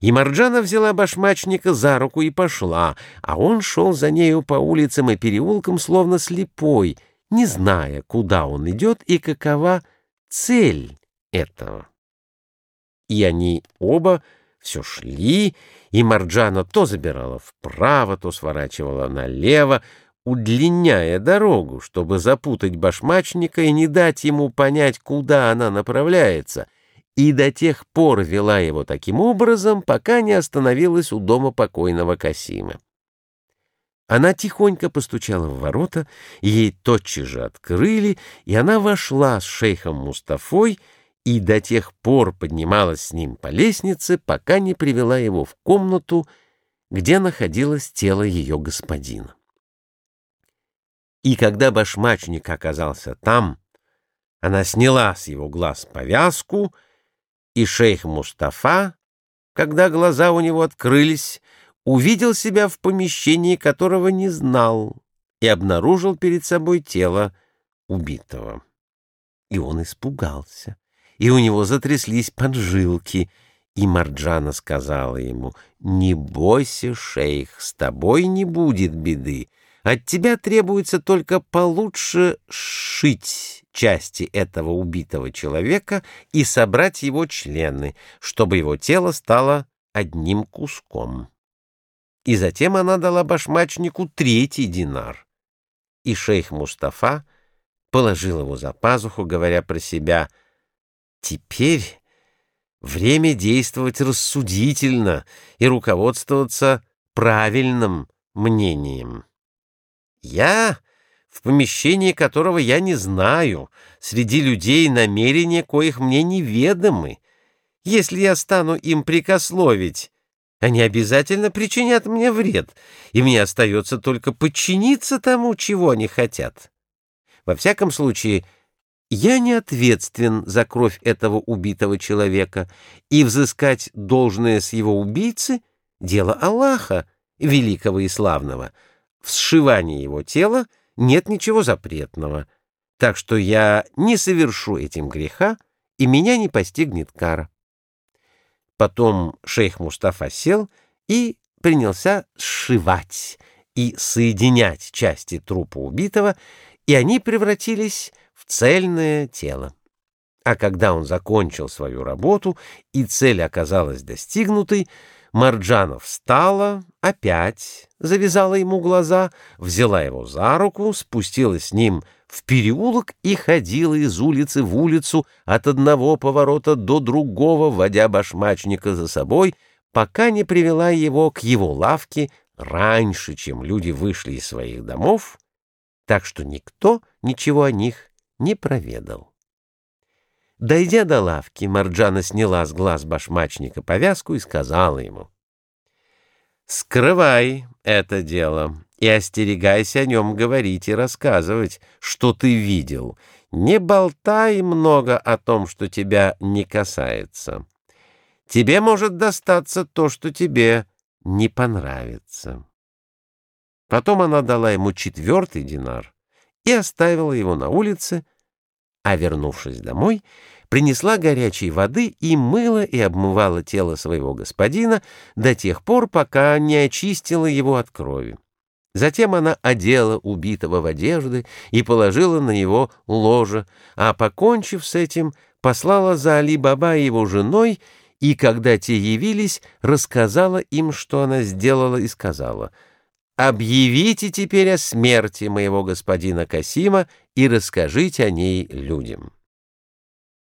И Марджана взяла башмачника за руку и пошла, а он шел за нею по улицам и переулкам, словно слепой, не зная, куда он идет и какова цель этого. И они оба все шли, и Марджана то забирала вправо, то сворачивала налево, удлиняя дорогу, чтобы запутать башмачника и не дать ему понять, куда она направляется — и до тех пор вела его таким образом, пока не остановилась у дома покойного Касима. Она тихонько постучала в ворота, ей тотчас же открыли, и она вошла с шейхом Мустафой и до тех пор поднималась с ним по лестнице, пока не привела его в комнату, где находилось тело ее господина. И когда башмачник оказался там, она сняла с его глаз повязку — и шейх Мустафа, когда глаза у него открылись, увидел себя в помещении, которого не знал, и обнаружил перед собой тело убитого. И он испугался, и у него затряслись поджилки, и Марджана сказала ему, «Не бойся, шейх, с тобой не будет беды. От тебя требуется только получше шить» части этого убитого человека и собрать его члены, чтобы его тело стало одним куском. И затем она дала башмачнику третий динар. И шейх Мустафа положил его за пазуху, говоря про себя, «Теперь время действовать рассудительно и руководствоваться правильным мнением. Я в помещении которого я не знаю, среди людей намерения, коих мне неведомы. Если я стану им прикословить, они обязательно причинят мне вред, и мне остается только подчиниться тому, чего они хотят. Во всяком случае, я не ответственен за кровь этого убитого человека, и взыскать должное с его убийцы — дело Аллаха, великого и славного. В сшивании его тела — нет ничего запретного, так что я не совершу этим греха, и меня не постигнет кара. Потом шейх Мустафа сел и принялся сшивать и соединять части трупа убитого, и они превратились в цельное тело. А когда он закончил свою работу и цель оказалась достигнутой, Марджана встала, опять завязала ему глаза, взяла его за руку, спустилась с ним в переулок и ходила из улицы в улицу от одного поворота до другого, водя башмачника за собой, пока не привела его к его лавке раньше, чем люди вышли из своих домов, так что никто ничего о них не проведал. Дойдя до лавки, Марджана сняла с глаз башмачника повязку и сказала ему. «Скрывай это дело и остерегайся о нем говорить и рассказывать, что ты видел. Не болтай много о том, что тебя не касается. Тебе может достаться то, что тебе не понравится». Потом она дала ему четвертый динар и оставила его на улице, а, вернувшись домой, принесла горячей воды и мыла и обмывала тело своего господина до тех пор, пока не очистила его от крови. Затем она одела убитого в одежды и положила на него ложе, а, покончив с этим, послала за Али-Баба его женой, и, когда те явились, рассказала им, что она сделала, и сказала — объявите теперь о смерти моего господина Касима и расскажите о ней людям.